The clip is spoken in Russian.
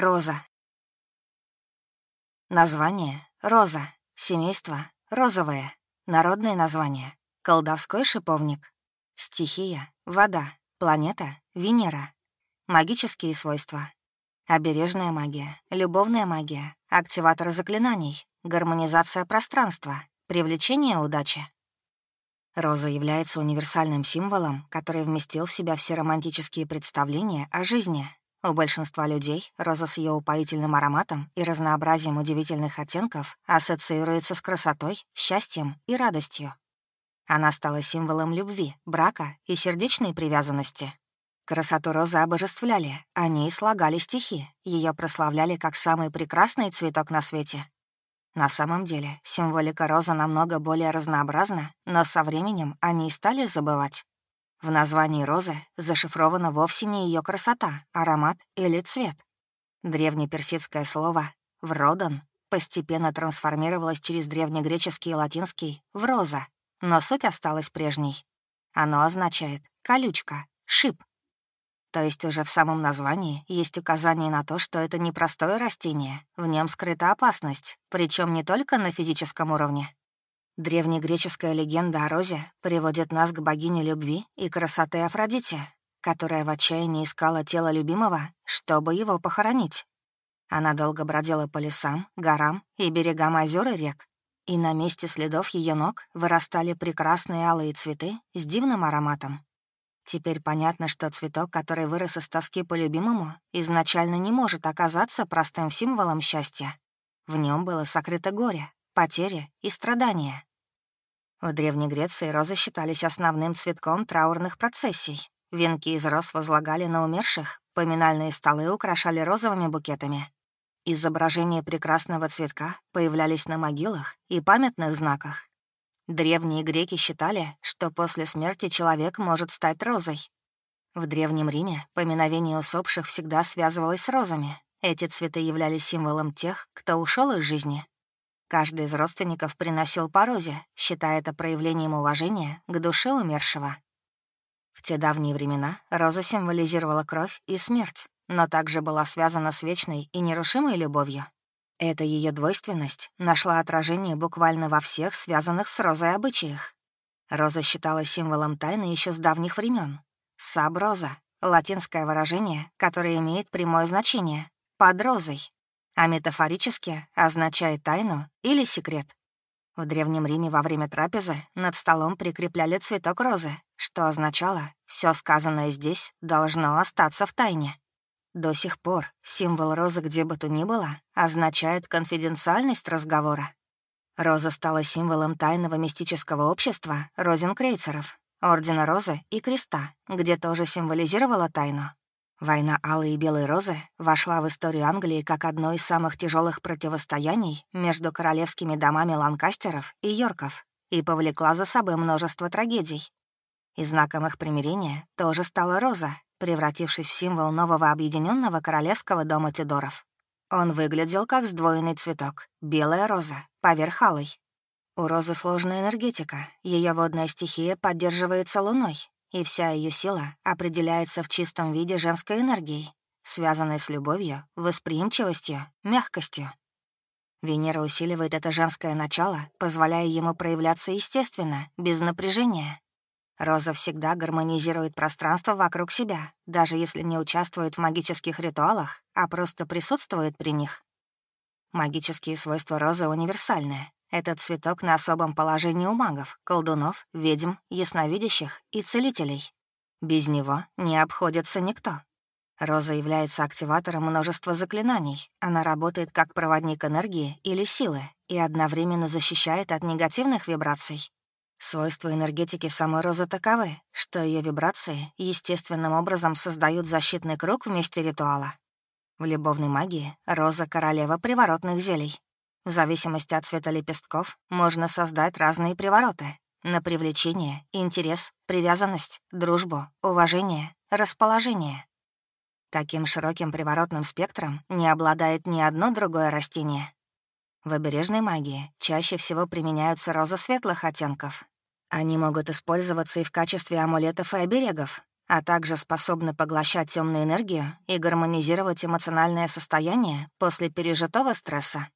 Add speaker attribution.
Speaker 1: Роза. Название — роза. Семейство — розовое. Народное название — колдовской шиповник. Стихия — вода. Планета — Венера. Магические свойства. Обережная магия, любовная магия, активатор заклинаний, гармонизация пространства, привлечение удачи. Роза является универсальным символом, который вместил в себя все романтические представления о жизни. У большинства людей роза с ее упоительным ароматом и разнообразием удивительных оттенков ассоциируется с красотой, счастьем и радостью. Она стала символом любви, брака и сердечной привязанности. Красоту розы обожествляли, они слагали стихи, ее прославляли как самый прекрасный цветок на свете, на самом деле, символика розы намного более разнообразна, но со временем они стали забывать. В названии розы зашифрована вовсе не ее красота, аромат или цвет. Древнеперсидское слово «вродан» постепенно трансформировалось через древнегреческий и латинский в «роза», но суть осталась прежней. Оно означает «колючка», «шип», то есть уже в самом названии есть указание на то, что это не простое растение, в нем скрыта опасность, причем не только на физическом уровне. Древнегреческая легенда о Розе приводит нас к богине любви и красоты Афродите, которая в отчаянии искала тело любимого, чтобы его похоронить. Она долго бродила по лесам, горам и берегам озер и рек, и на месте следов ее ног вырастали прекрасные алые цветы с дивным ароматом. Теперь понятно, что цветок, который вырос из тоски по любимому, изначально не может оказаться простым символом счастья. В нем было сокрыто горе, потери и страдания. В Древней Греции розы считались основным цветком траурных процессий. Венки из роз возлагали на умерших, поминальные столы украшали розовыми букетами. Изображения прекрасного цветка появлялись на могилах и памятных знаках. Древние греки считали, что после смерти человек может стать розой. В Древнем Риме поминовение усопших всегда связывалось с розами. Эти цветы являлись символом тех, кто ушел из жизни. Каждый из родственников приносил по розе, считая это проявлением уважения к душе умершего. В те давние времена роза символизировала кровь и смерть, но также была связана с вечной и нерушимой любовью. Эта ее двойственность нашла отражение буквально во всех связанных с розой обычаях. Роза считалась символом тайны еще с давних времен. Саброза — латинское выражение, которое имеет прямое значение — «под розой», а метафорически означает тайну или секрет. В Древнем Риме во время трапезы над столом прикрепляли цветок розы, что означало, все сказанное здесь должно остаться в тайне. До сих пор символ розы где бы то ни было означает конфиденциальность разговора. Роза стала символом тайного мистического общества розенкрейцеров, Ордена Розы и Креста, где тоже символизировала тайну. Война Алой и Белой Розы вошла в историю Англии как одно из самых тяжелых противостояний между королевскими домами Ланкастеров и Йорков и повлекла за собой множество трагедий. И знаком их примирения тоже стала Роза, превратившись в символ нового объединенного королевского дома Тюдоров. Он выглядел как сдвоенный цветок, белая роза, поверх алой. У розы сложная энергетика, ее водная стихия поддерживается луной, и вся ее сила определяется в чистом виде женской энергией, связанной с любовью, восприимчивостью, мягкостью. Венера усиливает это женское начало, позволяя ему проявляться естественно, без напряжения, Роза всегда гармонизирует пространство вокруг себя, даже если не участвует в магических ритуалах, а просто присутствует при них. Магические свойства розы универсальны. Этот цветок на особом положении у магов, колдунов, ведьм, ясновидящих и целителей. Без него не обходится никто. Роза является активатором множества заклинаний. Она работает как проводник энергии или силы и одновременно защищает от негативных вибраций. Свойства энергетики самой розы таковы, что ее вибрации естественным образом создают защитный круг вместе ритуала. В любовной магии роза — королева приворотных зелий. В зависимости от цвета лепестков можно создать разные привороты на привлечение, интерес, привязанность, дружбу, уважение, расположение. Таким широким приворотным спектром не обладает ни одно другое растение. В обережной магии чаще всего применяются розы светлых оттенков. Они могут использоваться и в качестве амулетов и оберегов. а также способны поглощать темную энергию и гармонизировать эмоциональное состояние после пережитого стресса.